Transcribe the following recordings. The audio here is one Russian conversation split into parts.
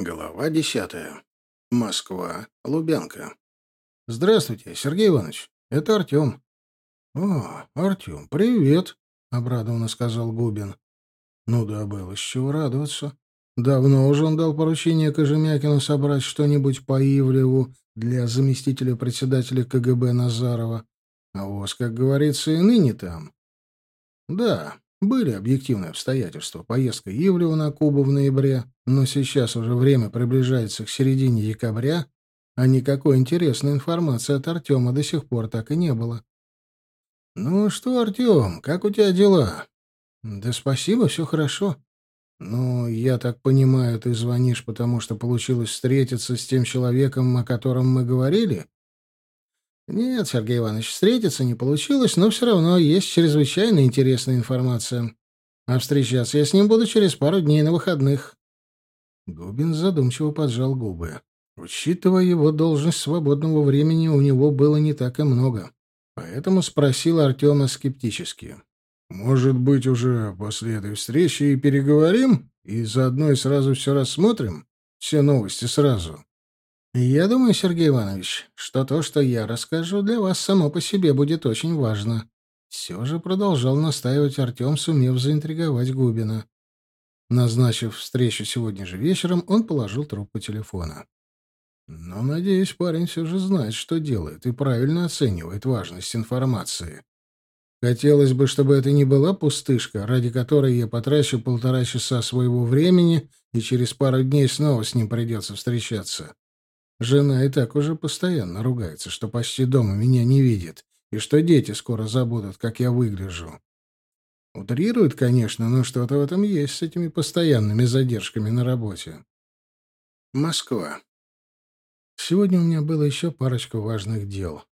Глава десятая. Москва. Лубянка. «Здравствуйте, Сергей Иванович. Это Артем». «О, Артем, привет», — обрадованно сказал Губин. «Ну да, было с чего радоваться. Давно уже он дал поручение Кожемякину собрать что-нибудь по Ивлеву для заместителя председателя КГБ Назарова. А вас, как говорится, и ныне там». «Да, были объективные обстоятельства. Поездка Ивлева на Кубу в ноябре, но сейчас уже время приближается к середине декабря, а никакой интересной информации от Артема до сих пор так и не было. «Ну что, Артем, как у тебя дела?» «Да спасибо, все хорошо. Ну, я так понимаю, ты звонишь, потому что получилось встретиться с тем человеком, о котором мы говорили?» Нет, Сергей Иванович, встретиться не получилось, но все равно есть чрезвычайно интересная информация. А встречаться я с ним буду через пару дней на выходных. Губин задумчиво поджал губы. Учитывая его должность свободного времени, у него было не так и много. Поэтому спросил Артема скептически. «Может быть, уже после этой встречи и переговорим, и заодно и сразу все рассмотрим? Все новости сразу?» «Я думаю, Сергей Иванович, что то, что я расскажу, для вас само по себе будет очень важно». Все же продолжал настаивать Артем, сумев заинтриговать Губина. Назначив встречу сегодня же вечером, он положил трубку телефона. «Но, надеюсь, парень все же знает, что делает, и правильно оценивает важность информации. Хотелось бы, чтобы это не была пустышка, ради которой я потрачу полтора часа своего времени, и через пару дней снова с ним придется встречаться. Жена и так уже постоянно ругается, что почти дома меня не видит, и что дети скоро забудут, как я выгляжу. Утрирует, конечно, но что-то в этом есть с этими постоянными задержками на работе. Москва. Сегодня у меня было еще парочка важных дел.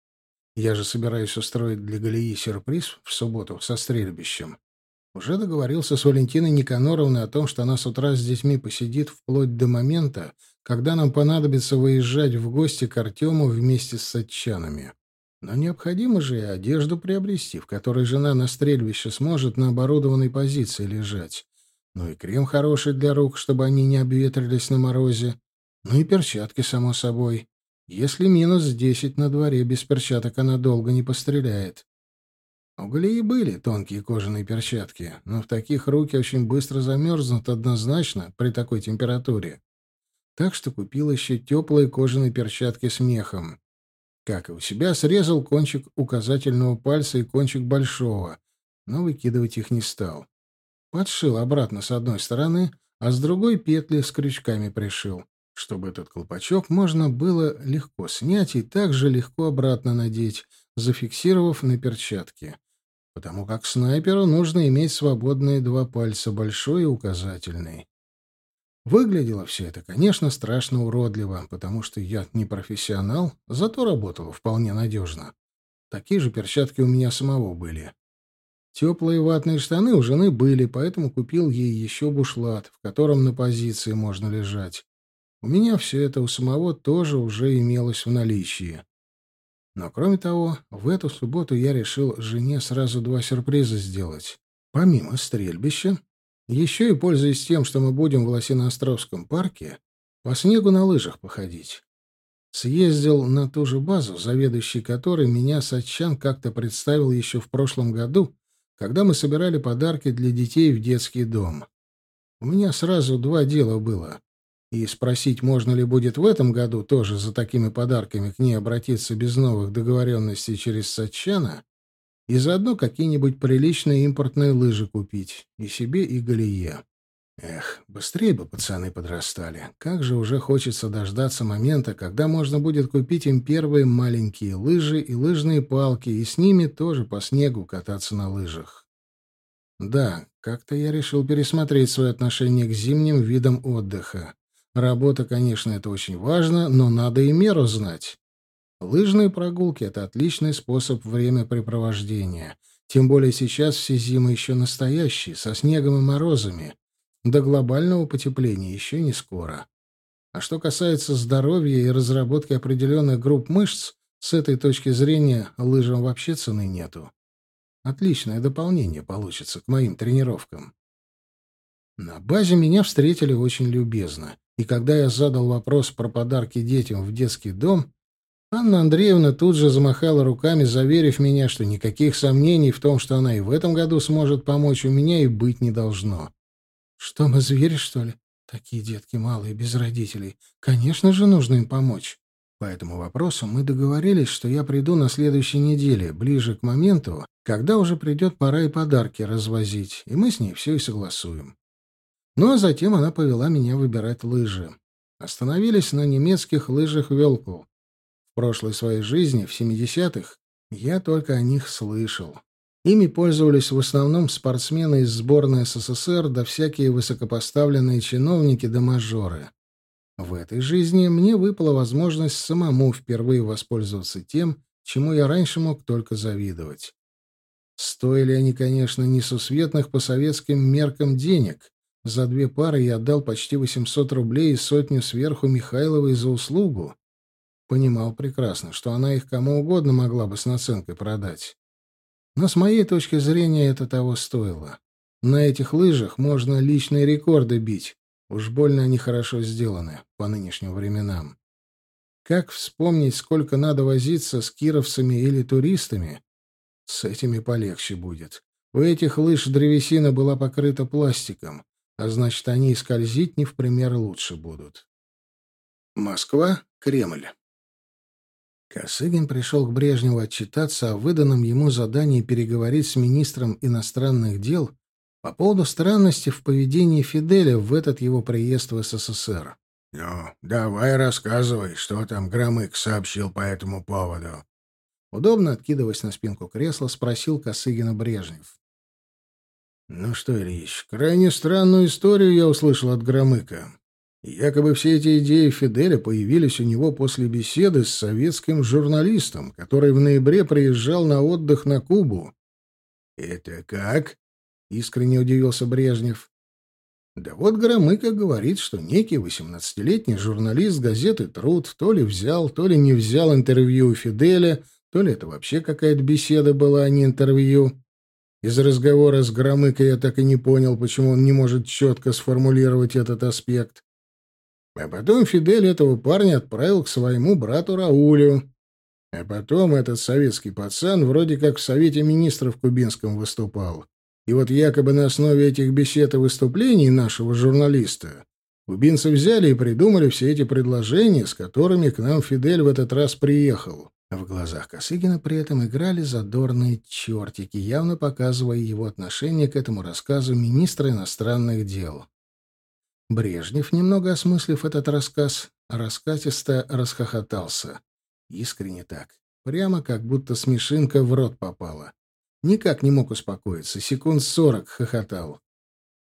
Я же собираюсь устроить для Галии сюрприз в субботу со стрельбищем. Уже договорился с Валентиной Никаноровной о том, что она с утра с детьми посидит вплоть до момента, когда нам понадобится выезжать в гости к Артему вместе с садчанами. Но необходимо же и одежду приобрести, в которой жена на стрельбище сможет на оборудованной позиции лежать. Ну и крем хороший для рук, чтобы они не обветрились на морозе. Ну и перчатки, само собой. Если минус десять на дворе, без перчаток она долго не постреляет. У Галии были тонкие кожаные перчатки, но в таких руки очень быстро замерзнут однозначно при такой температуре. Так что купил еще теплые кожаные перчатки с мехом. Как и у себя, срезал кончик указательного пальца и кончик большого, но выкидывать их не стал. Подшил обратно с одной стороны, а с другой петли с крючками пришил, чтобы этот колпачок можно было легко снять и также легко обратно надеть, зафиксировав на перчатке потому как снайперу нужно иметь свободные два пальца, большой и указательный. Выглядело все это, конечно, страшно уродливо, потому что я не профессионал, зато работал вполне надежно. Такие же перчатки у меня самого были. Теплые ватные штаны у жены были, поэтому купил ей еще бушлат, в котором на позиции можно лежать. У меня все это у самого тоже уже имелось в наличии. Но, кроме того, в эту субботу я решил жене сразу два сюрприза сделать. Помимо стрельбища, еще и пользуясь тем, что мы будем в Лосиноостровском парке, по снегу на лыжах походить. Съездил на ту же базу, заведующий которой меня Сачан как-то представил еще в прошлом году, когда мы собирали подарки для детей в детский дом. У меня сразу два дела было и спросить, можно ли будет в этом году тоже за такими подарками к ней обратиться без новых договоренностей через Сачана, и заодно какие-нибудь приличные импортные лыжи купить и себе, и Галие. Эх, быстрее бы пацаны подрастали. Как же уже хочется дождаться момента, когда можно будет купить им первые маленькие лыжи и лыжные палки, и с ними тоже по снегу кататься на лыжах. Да, как-то я решил пересмотреть свое отношение к зимним видам отдыха. Работа, конечно, это очень важно, но надо и меру знать. Лыжные прогулки — это отличный способ времяпрепровождения. Тем более сейчас все зимы еще настоящие, со снегом и морозами. До глобального потепления еще не скоро. А что касается здоровья и разработки определенных групп мышц, с этой точки зрения лыжам вообще цены нету. Отличное дополнение получится к моим тренировкам. На базе меня встретили очень любезно. И когда я задал вопрос про подарки детям в детский дом, Анна Андреевна тут же замахала руками, заверив меня, что никаких сомнений в том, что она и в этом году сможет помочь, у меня и быть не должно. «Что мы, звери, что ли? Такие детки малые, без родителей. Конечно же, нужно им помочь». По этому вопросу мы договорились, что я приду на следующей неделе, ближе к моменту, когда уже придет пора и подарки развозить, и мы с ней все и согласуем. Ну а затем она повела меня выбирать лыжи. Остановились на немецких лыжах «Велку». В прошлой своей жизни, в 70-х, я только о них слышал. Ими пользовались в основном спортсмены из сборной СССР да всякие высокопоставленные чиновники да мажоры. В этой жизни мне выпала возможность самому впервые воспользоваться тем, чему я раньше мог только завидовать. Стоили они, конечно, несусветных по советским меркам денег. За две пары я отдал почти 800 рублей и сотню сверху Михайловой за услугу. Понимал прекрасно, что она их кому угодно могла бы с наценкой продать. Но с моей точки зрения это того стоило. На этих лыжах можно личные рекорды бить. Уж больно они хорошо сделаны по нынешним временам. Как вспомнить, сколько надо возиться с кировцами или туристами? С этими полегче будет. У этих лыж древесина была покрыта пластиком, а значит, они и скользить не в пример лучше будут. Москва, Кремль. Косыгин пришел к Брежневу отчитаться о выданном ему задании переговорить с министром иностранных дел по поводу странности в поведении Фиделя в этот его приезд в СССР. «Ну, давай рассказывай, что там Громык сообщил по этому поводу». Удобно откидываясь на спинку кресла, спросил Косыгина Брежнев. «Ну что, Ильич, крайне странную историю я услышал от Громыка. Якобы все эти идеи Фиделя появились у него после беседы с советским журналистом, который в ноябре приезжал на отдых на Кубу. «Это как?» — искренне удивился Брежнев. Да вот Громыко говорит, что некий восемнадцатилетний журналист газеты «Труд» то ли взял, то ли не взял интервью у Фиделя, то ли это вообще какая-то беседа была, а не интервью. Из разговора с Громыко я так и не понял, почему он не может четко сформулировать этот аспект. А потом Фидель этого парня отправил к своему брату Раулю. А потом этот советский пацан вроде как в Совете министров кубинском выступал. И вот якобы на основе этих бесед и выступлений нашего журналиста кубинцы взяли и придумали все эти предложения, с которыми к нам Фидель в этот раз приехал. В глазах Косыгина при этом играли задорные чертики, явно показывая его отношение к этому рассказу министра иностранных дел. Брежнев, немного осмыслив этот рассказ, раскатисто расхохотался. Искренне так. Прямо как будто смешинка в рот попала. Никак не мог успокоиться, секунд сорок хохотал.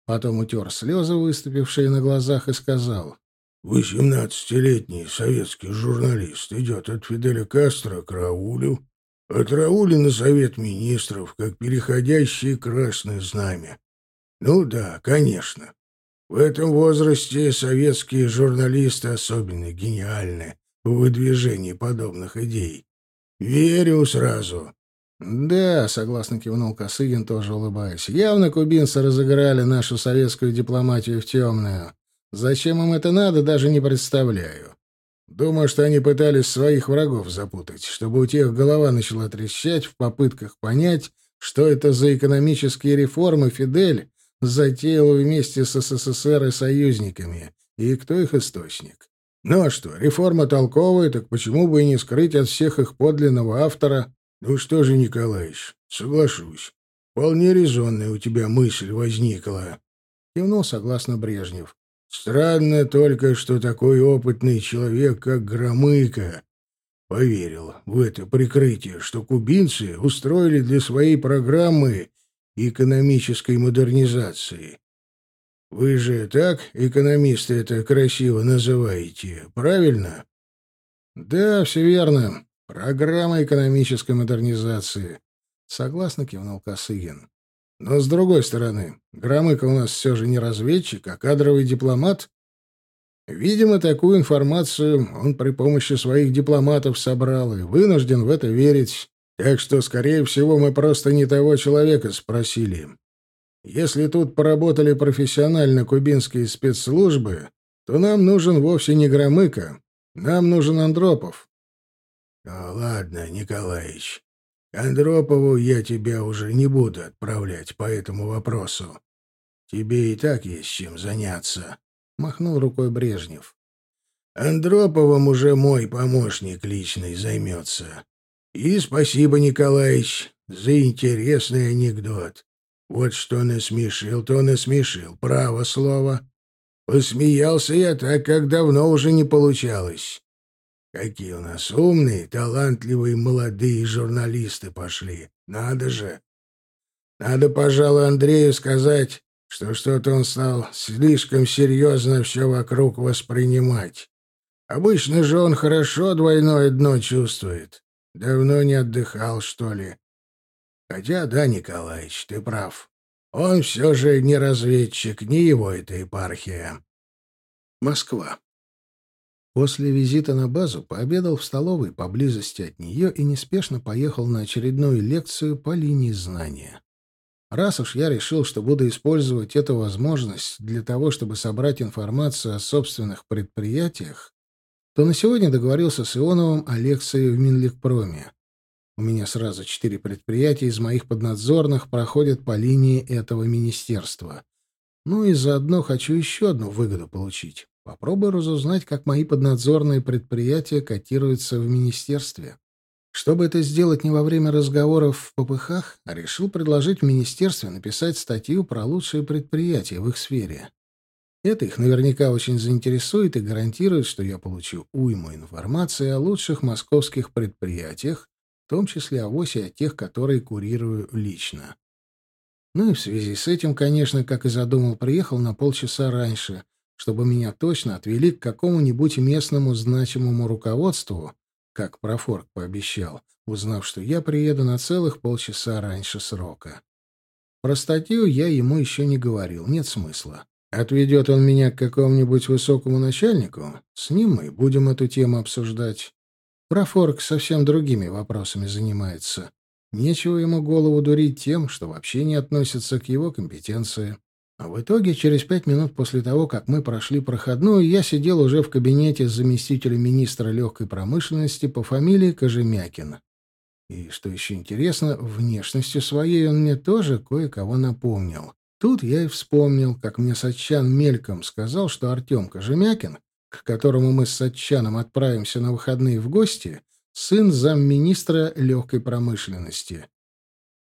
Потом утер слезы, выступившие на глазах, и сказал. «Восемнадцатилетний советский журналист идет от Фиделя Кастро к Раулю, от Рауля на Совет Министров, как переходящее красное знамя. Ну да, конечно. В этом возрасте советские журналисты особенно гениальны в выдвижении подобных идей. Верю сразу. «Да», — согласно кивнул Косыгин, тоже улыбаясь. «Явно кубинцы разыграли нашу советскую дипломатию в темную. Зачем им это надо, даже не представляю. Думаю, что они пытались своих врагов запутать, чтобы у тех голова начала трещать в попытках понять, что это за экономические реформы Фидель затеял вместе с СССР и союзниками, и кто их источник. Ну а что, реформа толковая, так почему бы и не скрыть от всех их подлинного автора? Ну что же, Николаевич, соглашусь. Вполне резонная у тебя мысль возникла. Кивнул согласно Брежнев. Странно только, что такой опытный человек, как Громыко, поверил в это прикрытие, что кубинцы устроили для своей программы экономической модернизации. Вы же так, экономисты, это красиво называете, правильно? Да, все верно. Программа экономической модернизации. Согласно кивнул Косыгин. Но с другой стороны, Громыко у нас все же не разведчик, а кадровый дипломат. Видимо, такую информацию он при помощи своих дипломатов собрал и вынужден в это верить. Так что, скорее всего, мы просто не того человека спросили. Если тут поработали профессионально кубинские спецслужбы, то нам нужен вовсе не Громыко. Нам нужен Андропов. — Ну, ладно, Николаевич. Андропову я тебя уже не буду отправлять по этому вопросу. Тебе и так есть чем заняться, — махнул рукой Брежнев. Андроповым уже мой помощник личный займется. И спасибо, Николаевич, за интересный анекдот. Вот что насмешил, то насмешил, право слово. Посмеялся я так, как давно уже не получалось. Какие у нас умные, талантливые молодые журналисты пошли. Надо же. Надо, пожалуй, Андрею сказать, что что-то он стал слишком серьезно все вокруг воспринимать. Обычно же он хорошо двойное дно чувствует. Давно не отдыхал, что ли. Хотя, да, Николаевич, ты прав. Он все же не разведчик, не его эта епархия. Москва. После визита на базу пообедал в столовой поблизости от нее и неспешно поехал на очередную лекцию по линии знания. Раз уж я решил, что буду использовать эту возможность для того, чтобы собрать информацию о собственных предприятиях, то на сегодня договорился с Ионовым о лекции в Минлекпроме. У меня сразу четыре предприятия из моих поднадзорных проходят по линии этого министерства. Ну и заодно хочу еще одну выгоду получить. Попробую разузнать, как мои поднадзорные предприятия котируются в министерстве. Чтобы это сделать не во время разговоров в ППХ, решил предложить в министерстве написать статью про лучшие предприятия в их сфере. Это их наверняка очень заинтересует и гарантирует, что я получу уйму информации о лучших московских предприятиях, в том числе о ВОСе и о тех, которые курирую лично. Ну и в связи с этим, конечно, как и задумал, приехал на полчаса раньше, чтобы меня точно отвели к какому-нибудь местному значимому руководству, как профорг пообещал, узнав, что я приеду на целых полчаса раньше срока. Про статью я ему еще не говорил, нет смысла. Отведет он меня к какому-нибудь высокому начальнику, с ним мы будем эту тему обсуждать. Профорг совсем другими вопросами занимается. Нечего ему голову дурить тем, что вообще не относится к его компетенции. А в итоге, через пять минут после того, как мы прошли проходную, я сидел уже в кабинете с заместителем министра легкой промышленности по фамилии Кожемякин. И, что еще интересно, внешностью своей он мне тоже кое-кого напомнил. Тут я и вспомнил, как мне Сатчан мельком сказал, что Артем Кожемякин, к которому мы с Сатчаном отправимся на выходные в гости, сын замминистра легкой промышленности.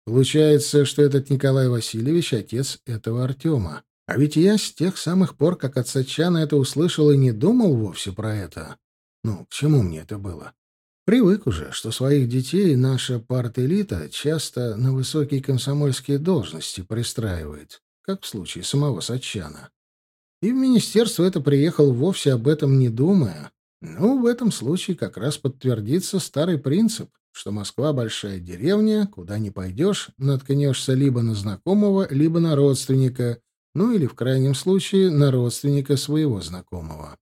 Получается, что этот Николай Васильевич — отец этого Артема. А ведь я с тех самых пор, как от Сачана это услышал, и не думал вовсе про это. Ну, к чему мне это было? Привык уже, что своих детей наша парт-элита часто на высокие комсомольские должности пристраивает, как в случае самого Сачана. И в министерство это приехал вовсе об этом не думая. Ну, в этом случае как раз подтвердится старый принцип что Москва — большая деревня, куда не пойдешь, наткнешься либо на знакомого, либо на родственника, ну или, в крайнем случае, на родственника своего знакомого.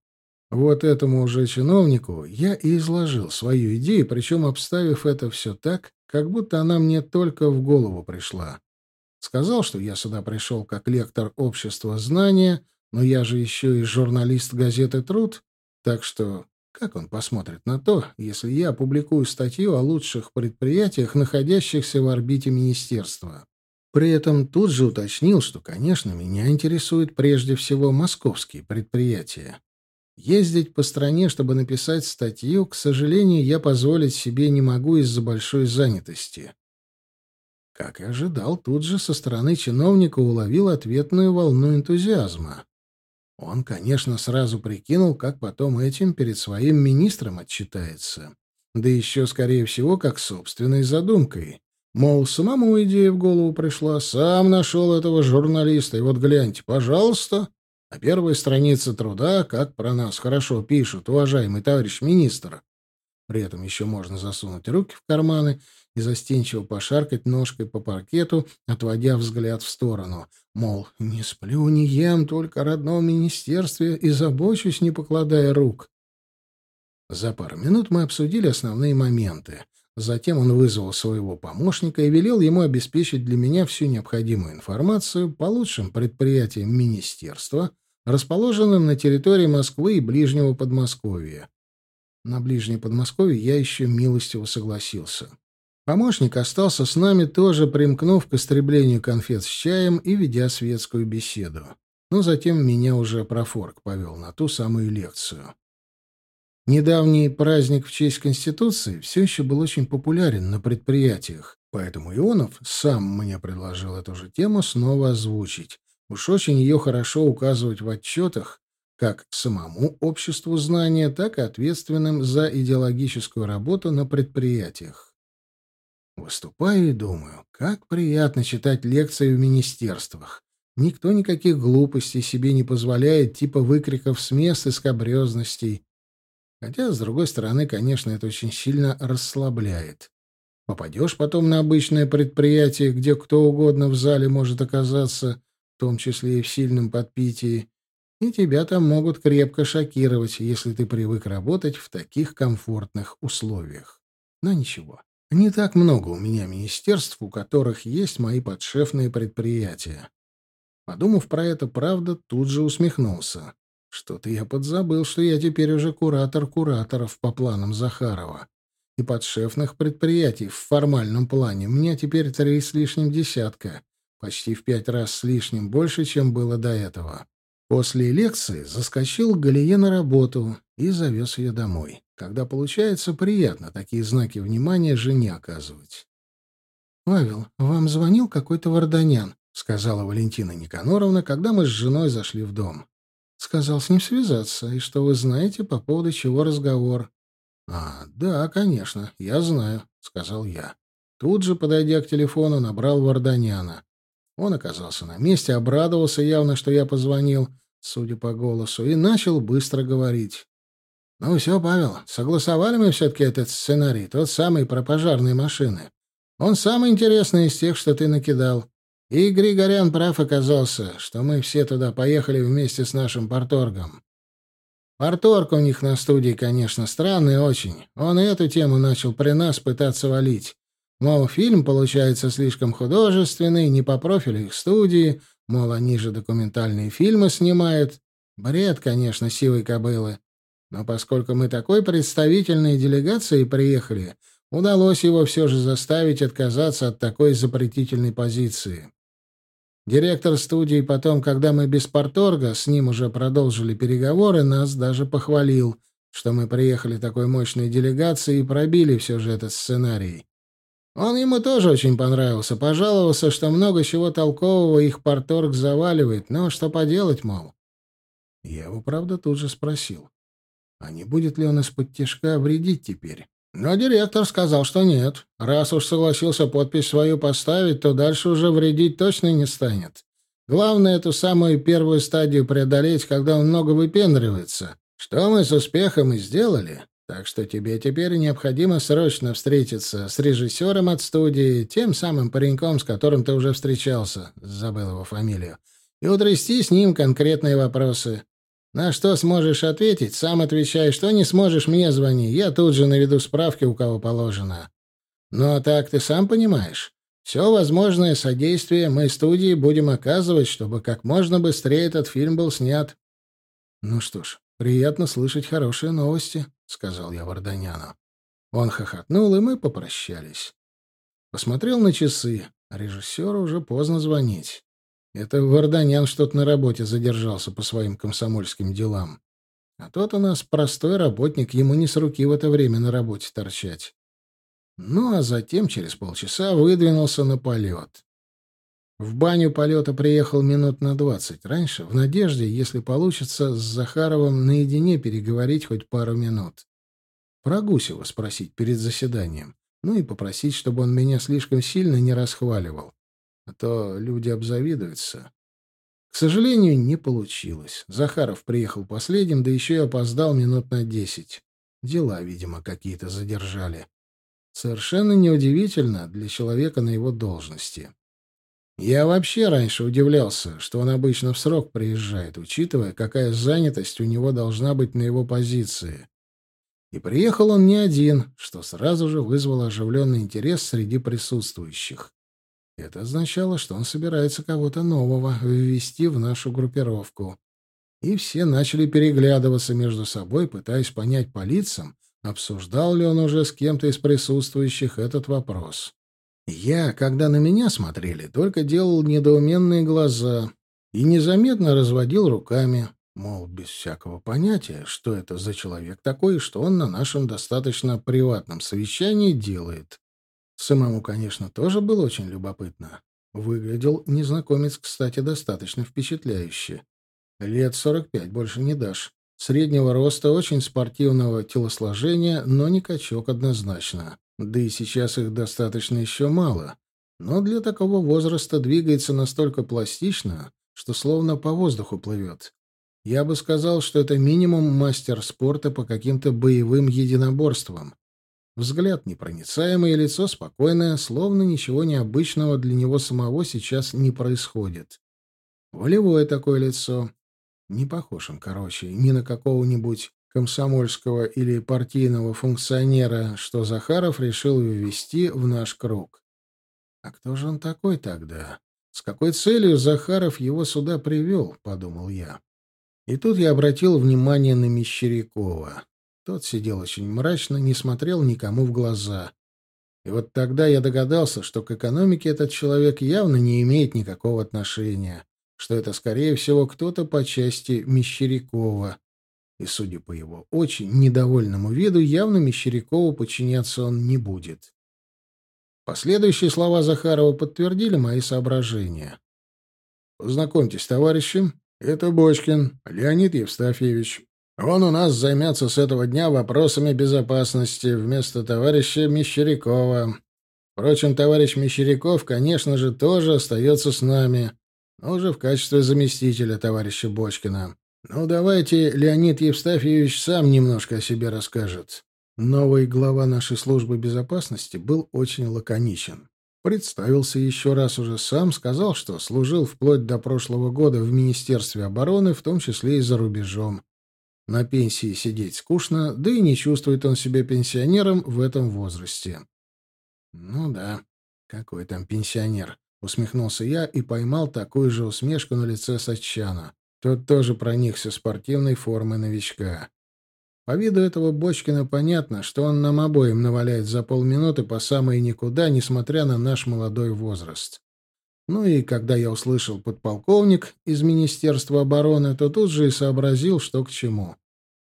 Вот этому уже чиновнику я и изложил свою идею, причем обставив это все так, как будто она мне только в голову пришла. Сказал, что я сюда пришел как лектор общества знания, но я же еще и журналист газеты «Труд», так что как он посмотрит на то, если я опубликую статью о лучших предприятиях, находящихся в орбите министерства? При этом тут же уточнил, что, конечно, меня интересуют прежде всего московские предприятия. Ездить по стране, чтобы написать статью, к сожалению, я позволить себе не могу из-за большой занятости. Как и ожидал, тут же со стороны чиновника уловил ответную волну энтузиазма. Он, конечно, сразу прикинул, как потом этим перед своим министром отчитается. Да еще, скорее всего, как собственной задумкой. Мол, самому идея в голову пришла, сам нашел этого журналиста, и вот гляньте, пожалуйста, на первой странице труда, как про нас хорошо пишут, уважаемый товарищ министр. При этом еще можно засунуть руки в карманы и застенчиво пошаркать ножкой по паркету, отводя взгляд в сторону. Мол, не сплю, не ем, только о родном министерстве и забочусь, не покладая рук. За пару минут мы обсудили основные моменты. Затем он вызвал своего помощника и велел ему обеспечить для меня всю необходимую информацию по лучшим предприятиям министерства, расположенным на территории Москвы и Ближнего Подмосковья. На Ближнее Подмосковье я еще милостиво согласился. Помощник остался с нами, тоже примкнув к истреблению конфет с чаем и ведя светскую беседу. Но затем меня уже профорг повел на ту самую лекцию. Недавний праздник в честь Конституции все еще был очень популярен на предприятиях, поэтому Ионов сам мне предложил эту же тему снова озвучить. Уж очень ее хорошо указывать в отчетах, как самому обществу знания, так и ответственным за идеологическую работу на предприятиях. Выступаю и думаю, как приятно читать лекции в министерствах. Никто никаких глупостей себе не позволяет, типа выкриков с мест и скобрезностей. Хотя, с другой стороны, конечно, это очень сильно расслабляет. Попадешь потом на обычное предприятие, где кто угодно в зале может оказаться, в том числе и в сильном подпитии, и тебя там могут крепко шокировать, если ты привык работать в таких комфортных условиях. Но ничего. Не так много у меня министерств, у которых есть мои подшефные предприятия. Подумав про это, правда, тут же усмехнулся. Что-то я подзабыл, что я теперь уже куратор кураторов по планам Захарова. И подшефных предприятий в формальном плане у меня теперь три с лишним десятка. Почти в пять раз с лишним больше, чем было до этого. После лекции заскочил к Галие на работу и завез ее домой. Когда получается, приятно такие знаки внимания жене оказывать. «Павел, вам звонил какой-то Варданян», — сказала Валентина Никаноровна, когда мы с женой зашли в дом. Сказал с ним связаться, и что вы знаете, по поводу чего разговор. — А, да, конечно, я знаю, — сказал я. Тут же, подойдя к телефону, набрал Варданяна. Он оказался на месте, обрадовался явно, что я позвонил, судя по голосу, и начал быстро говорить. «Ну все, Павел, согласовали мы все-таки этот сценарий, тот самый про пожарные машины. Он самый интересный из тех, что ты накидал. И Григорян прав оказался, что мы все туда поехали вместе с нашим порторгом. Порторг у них на студии, конечно, странный очень. Он эту тему начал при нас пытаться валить. Мол, фильм получается слишком художественный, не по профилю их студии, мол, они же документальные фильмы снимают. Бред, конечно, сивой кобылы. Но поскольку мы такой представительной делегацией приехали, удалось его все же заставить отказаться от такой запретительной позиции. Директор студии потом, когда мы без порторга с ним уже продолжили переговоры, нас даже похвалил, что мы приехали такой мощной делегацией и пробили все же этот сценарий. Он ему тоже очень понравился, пожаловался, что много чего толкового их порторг заваливает, но что поделать, мол. Я его, правда, тут же спросил, а не будет ли он из-под тяжка вредить теперь? Но директор сказал, что нет. Раз уж согласился подпись свою поставить, то дальше уже вредить точно не станет. Главное эту самую первую стадию преодолеть, когда он много выпендривается. Что мы с успехом и сделали. Так что тебе теперь необходимо срочно встретиться с режиссером от студии, тем самым пареньком, с которым ты уже встречался, забыл его фамилию, и утрясти с ним конкретные вопросы. На что сможешь ответить, сам отвечай, что не сможешь, мне звони. Я тут же наведу справки, у кого положено. Ну а так ты сам понимаешь. Все возможное содействие мы студии будем оказывать, чтобы как можно быстрее этот фильм был снят. Ну что ж, приятно слышать хорошие новости, сказал я Варданяну. Он хохотнул, и мы попрощались. Посмотрел на часы. Режиссеру уже поздно звонить. Это Варданян что-то на работе задержался по своим комсомольским делам. А тот у нас простой работник, ему не с руки в это время на работе торчать. Ну, а затем через полчаса выдвинулся на полет. В баню полета приехал минут на двадцать раньше, в надежде, если получится, с Захаровым наедине переговорить хоть пару минут. Про Гусева спросить перед заседанием, ну и попросить, чтобы он меня слишком сильно не расхваливал а то люди обзавидуются. К сожалению, не получилось. Захаров приехал последним, да еще и опоздал минут на десять. Дела, видимо, какие-то задержали. Совершенно неудивительно для человека на его должности. Я вообще раньше удивлялся, что он обычно в срок приезжает, учитывая, какая занятость у него должна быть на его позиции. И приехал он не один, что сразу же вызвало оживленный интерес среди присутствующих. Это означало, что он собирается кого-то нового ввести в нашу группировку. и все начали переглядываться между собой, пытаясь понять по лицам, обсуждал ли он уже с кем-то из присутствующих этот вопрос. Я, когда на меня смотрели, только делал недоуменные глаза и незаметно разводил руками, мол, без всякого понятия, что это за человек такой что он на нашем достаточно приватном совещании делает. Самому, конечно, тоже было очень любопытно. Выглядел незнакомец, кстати, достаточно впечатляюще. Лет сорок пять, больше не дашь. Среднего роста, очень спортивного телосложения, но не качок однозначно. Да и сейчас их достаточно еще мало. Но для такого возраста двигается настолько пластично, что словно по воздуху плывет. Я бы сказал, что это минимум мастер спорта по каким-то боевым единоборствам. Взгляд непроницаемый, лицо спокойное, словно ничего необычного для него самого сейчас не происходит. Волевое такое лицо. Не похож он, короче, ни на какого-нибудь комсомольского или партийного функционера, что Захаров решил ввести в наш круг. А кто же он такой тогда? С какой целью Захаров его сюда привел, подумал я. И тут я обратил внимание на Мещерякова. Тот сидел очень мрачно, не смотрел никому в глаза. И вот тогда я догадался, что к экономике этот человек явно не имеет никакого отношения, что это, скорее всего, кто-то по части Мещерякова. И, судя по его очень недовольному виду, явно Мещерякову подчиняться он не будет. Последующие слова Захарова подтвердили мои соображения. «Познакомьтесь, товарищи, это Бочкин Леонид Евстафьевич, он у нас займется с этого дня вопросами безопасности вместо товарища Мещерякова. Впрочем, товарищ Мещеряков, конечно же, тоже остается с нами, но уже в качестве заместителя товарища Бочкина. Ну, давайте Леонид Евстафьевич сам немножко о себе расскажет. Новый глава нашей службы безопасности был очень лаконичен. Представился еще раз уже сам, сказал, что служил вплоть до прошлого года в Министерстве обороны, в том числе и за рубежом. На пенсии сидеть скучно, да и не чувствует он себя пенсионером в этом возрасте. «Ну да, какой там пенсионер?» — усмехнулся я и поймал такую же усмешку на лице Сачана. Тот тоже проникся спортивной формой новичка. По виду этого Бочкина понятно, что он нам обоим наваляет за полминуты по самой никуда, несмотря на наш молодой возраст. Ну и когда я услышал подполковник из Министерства обороны, то тут же и сообразил, что к чему.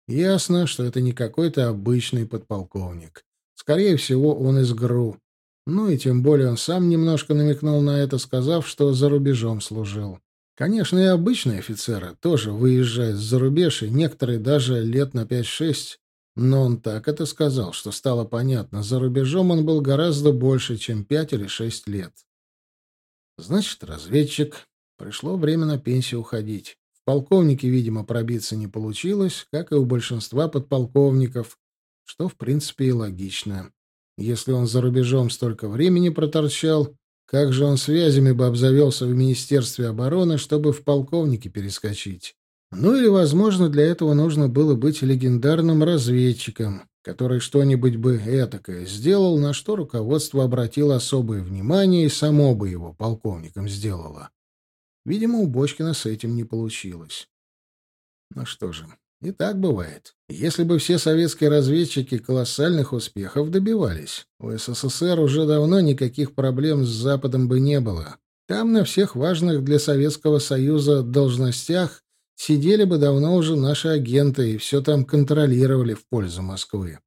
Ясно, что это не какой-то обычный подполковник. Скорее всего, он из ГРУ. Ну и тем более он сам немножко намекнул на это, сказав, что за рубежом служил. Конечно, и обычные офицеры тоже выезжают за рубеж, и некоторые даже лет на 5-6. Но он так это сказал, что стало понятно, за рубежом он был гораздо больше, чем 5 или 6 лет. Значит, разведчик. Пришло время на пенсию уходить. Полковники, видимо, пробиться не получилось, как и у большинства подполковников, что, в принципе, и логично. Если он за рубежом столько времени проторчал, как же он связями бы обзавелся в Министерстве обороны, чтобы в полковнике перескочить? Ну или, возможно, для этого нужно было быть легендарным разведчиком, который что-нибудь бы этакое сделал, на что руководство обратило особое внимание и само бы его полковником сделало. Видимо, у Бочкина с этим не получилось. Ну что же, и так бывает. Если бы все советские разведчики колоссальных успехов добивались, у СССР уже давно никаких проблем с Западом бы не было. Там на всех важных для Советского Союза должностях сидели бы давно уже наши агенты и все там контролировали в пользу Москвы.